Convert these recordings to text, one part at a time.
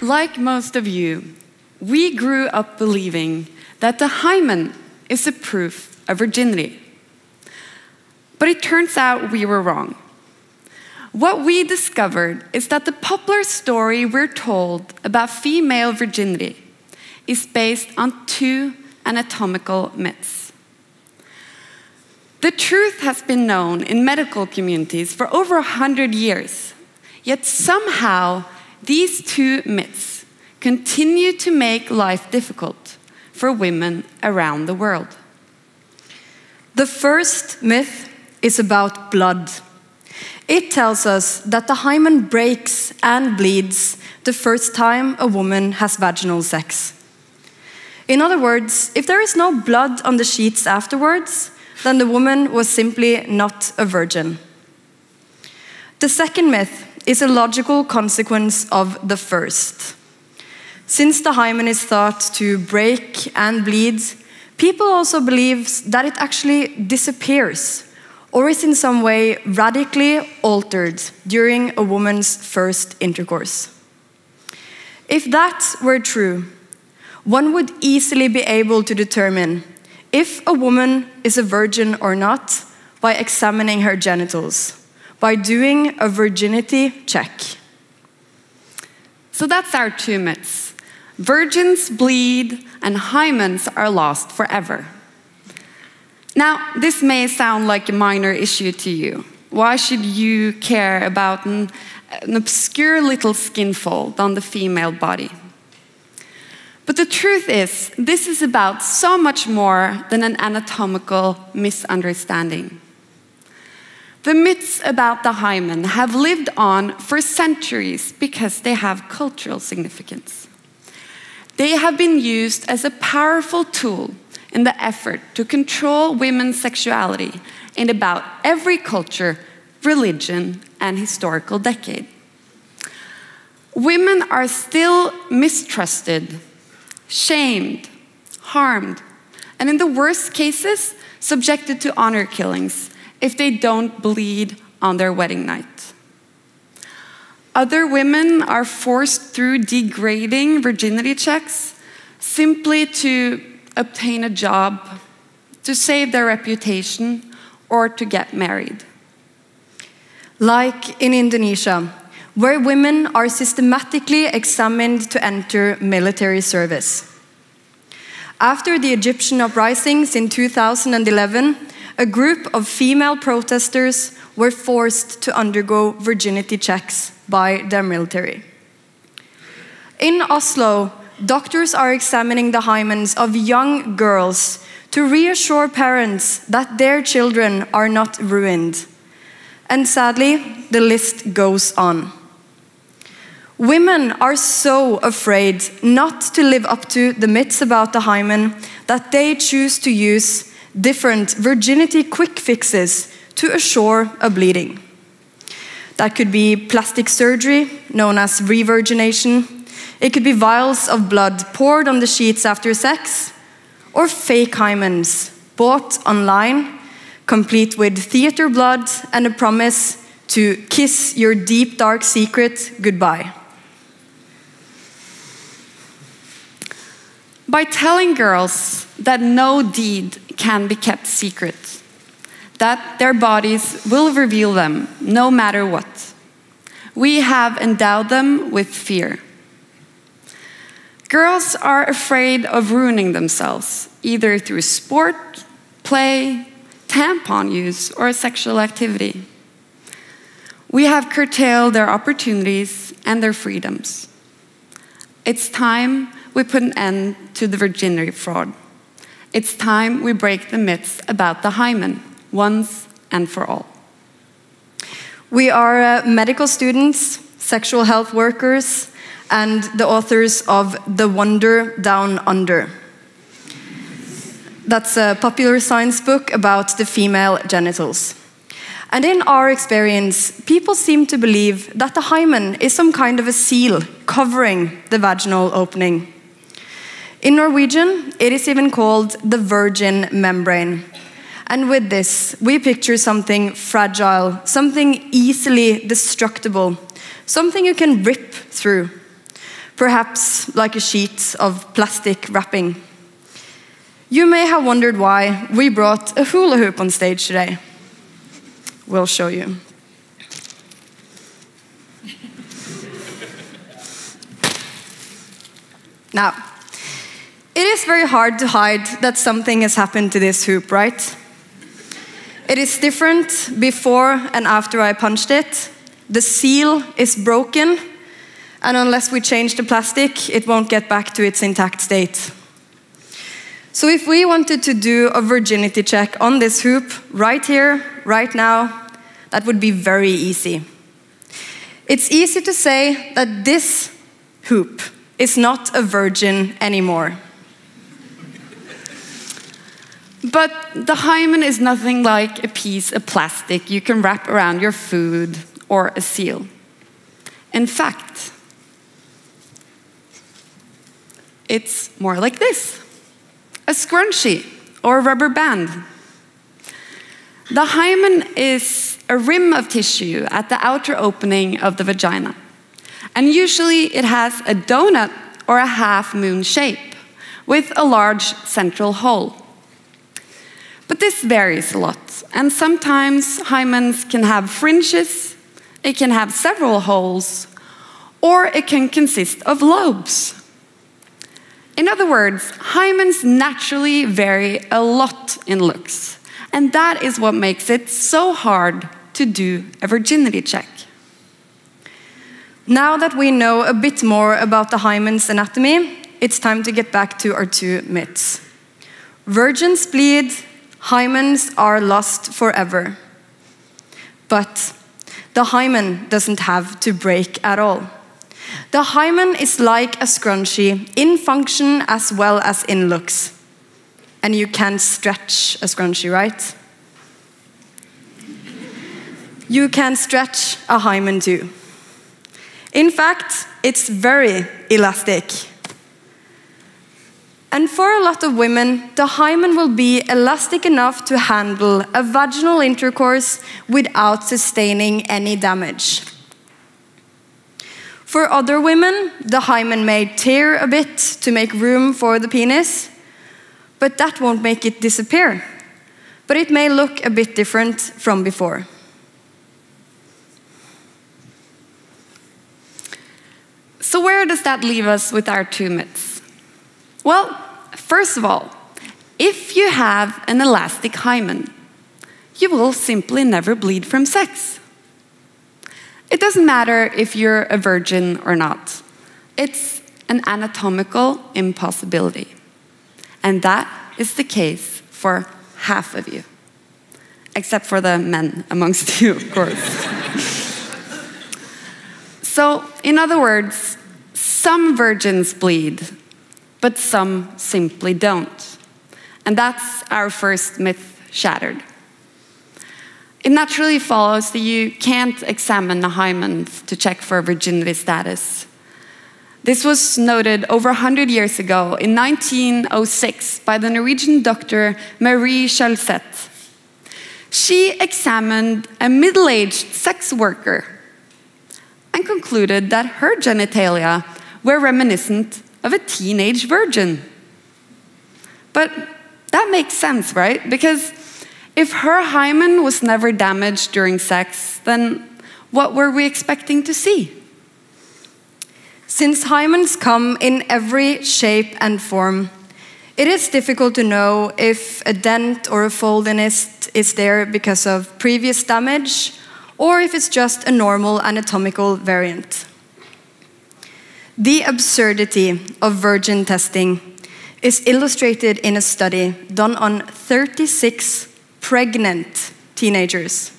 Like most of you, we grew up believing that the hymen is a proof of virginity. But it turns out we were wrong. What we discovered is that the popular story we're told about female virginity is based on two anatomical myths. The truth has been known in medical communities for over a hundred years, yet somehow these two myths continue to make life difficult for women around the world. The first myth is about blood. It tells us that the hymen breaks and bleeds the first time a woman has vaginal sex. In other words, if there is no blood on the sheets afterwards, then the woman was simply not a virgin. The second myth is a logical consequence of the first. Since the hymen is thought to break and bleed, people also believe that it actually disappears or is in some way radically altered during a woman's first intercourse. If that were true, one would easily be able to determine if a woman is a virgin or not by examining her genitals, by doing a virginity check. So that's our two myths. Virgins bleed and hymens are lost forever. Now, this may sound like a minor issue to you. Why should you care about an, an obscure little skin fold on the female body? But the truth is, this is about so much more than an anatomical misunderstanding. The myths about the hymen have lived on for centuries because they have cultural significance. They have been used as a powerful tool in the effort to control women's sexuality in about every culture, religion, and historical decade. Women are still mistrusted shamed, harmed, and in the worst cases, subjected to honor killings if they don't bleed on their wedding night. Other women are forced through degrading virginity checks simply to obtain a job, to save their reputation, or to get married. Like in Indonesia, where women are systematically examined to enter military service. After the Egyptian uprisings in 2011, a group of female protesters were forced to undergo virginity checks by their military. In Oslo, doctors are examining the hymens of young girls to reassure parents that their children are not ruined. And sadly, the list goes on. Women are so afraid not to live up to the myths about the hymen that they choose to use different virginity quick fixes to assure a bleeding. That could be plastic surgery, known as revirgination. It could be vials of blood poured on the sheets after sex, or fake hymens bought online, complete with theater blood and a promise to kiss your deep dark secret goodbye. By telling girls that no deed can be kept secret, that their bodies will reveal them no matter what. We have endowed them with fear. Girls are afraid of ruining themselves, either through sport, play, tampon use, or sexual activity. We have curtailed their opportunities and their freedoms. It's time we put an end to the virginity fraud. It's time we break the myths about the hymen once and for all. We are uh, medical students, sexual health workers, and the authors of The Wonder Down Under. That's a popular science book about the female genitals. And in our experience, people seem to believe that the hymen is some kind of a seal covering the vaginal opening. In Norwegian, it is even called the virgin membrane. And with this, we picture something fragile, something easily destructible, something you can rip through. perhaps like a sheet of plastic wrapping. You may have wondered why we brought a hula hoop on stage today. We'll show you. Now, it is very hard to hide that something has happened to this hoop, right? It is different before and after I punched it. The seal is broken, and unless we change the plastic, it won't get back to its intact state. So, if we wanted to do a virginity check on this hoop right here, right now, that would be very easy. It's easy to say that this hoop is not a virgin anymore. But the hymen is nothing like a piece of plastic you can wrap around your food or a seal. In fact, it's more like this a scrunchie or a rubber band. The hymen is a rim of tissue at the outer opening of the vagina. And usually it has a donut or a half moon shape with a large central hole. But this varies a lot, and sometimes hymens can have fringes, it can have several holes, or it can consist of lobes. In other words, hymens naturally vary a lot in looks, and that is what makes it so hard to do a virginity check. Now that we know a bit more about the hymen's anatomy, it's time to get back to our two myths. Virgins bleed, hymens are lost forever. But the hymen doesn't have to break at all. The hymen is like a scrunchie in function as well as in looks. And you can stretch a scrunchie, right? You can stretch a hymen too. In fact, it's very elastic. And for a lot of women, the hymen will be elastic enough to handle a vaginal intercourse without sustaining any damage. For other women, the hymen may tear a bit to make room for the penis, but that won't make it disappear. But it may look a bit different from before. So, where does that leave us with our two myths? Well, first of all, if you have an elastic hymen, you will simply never bleed from sex. It doesn't matter if you're a virgin or not, it's an anatomical impossibility. And that is the case for half of you, except for the men amongst you, of course. so, in other words, some virgins bleed, but some simply don't. And that's our first myth shattered. It naturally follows that you can't examine the hymen to check for virginity status. This was noted over 100 years ago, in 1906, by the Norwegian doctor Marie Chalset. She examined a middle aged sex worker and concluded that her genitalia were reminiscent of a teenage virgin. But that makes sense, right? Because if her hymen was never damaged during sex, then what were we expecting to see? Since hymens come in every shape and form, it is difficult to know if a dent or a fold in it is there because of previous damage or if it's just a normal anatomical variant. The absurdity of virgin testing is illustrated in a study done on 36 pregnant teenagers.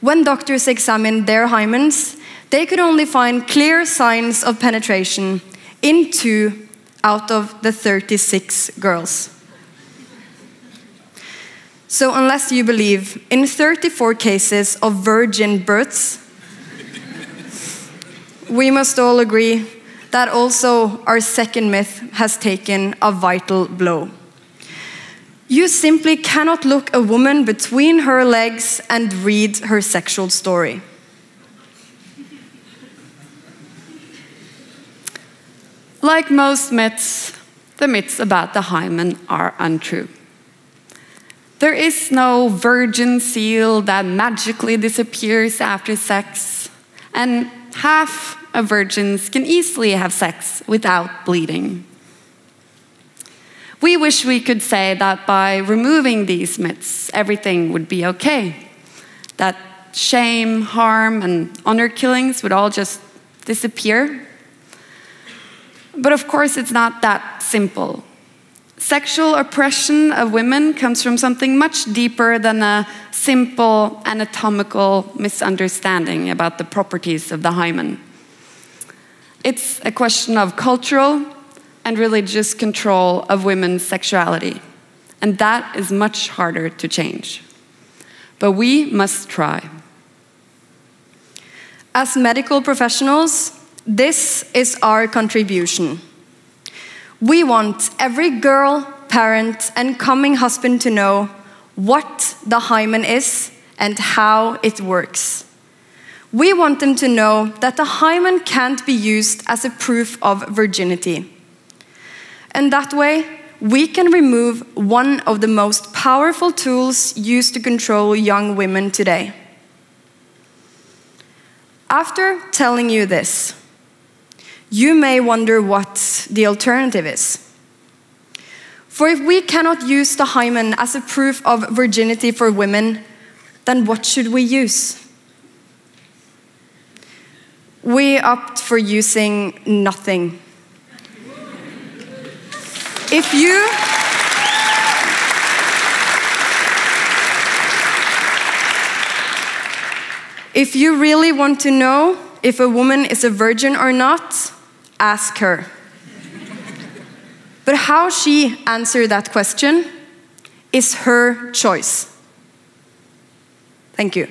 When doctors examined their hymens, they could only find clear signs of penetration in two out of the 36 girls. So, unless you believe in 34 cases of virgin births, we must all agree that also our second myth has taken a vital blow. You simply cannot look a woman between her legs and read her sexual story. Like most myths, the myths about the hymen are untrue. There is no virgin seal that magically disappears after sex, and half of virgins can easily have sex without bleeding. We wish we could say that by removing these myths, everything would be okay. That shame, harm, and honor killings would all just disappear. But of course, it's not that simple. Sexual oppression of women comes from something much deeper than a simple anatomical misunderstanding about the properties of the hymen. It's a question of cultural and religious control of women's sexuality. And that is much harder to change. But we must try. As medical professionals, this is our contribution. We want every girl, parent, and coming husband to know what the hymen is and how it works. We want them to know that the hymen can't be used as a proof of virginity. And that way, we can remove one of the most powerful tools used to control young women today. After telling you this, you may wonder what the alternative is. For if we cannot use the hymen as a proof of virginity for women, then what should we use? We opt for using nothing. If you If you really want to know if a woman is a virgin or not, ask her. But how she answered that question is her choice. Thank you.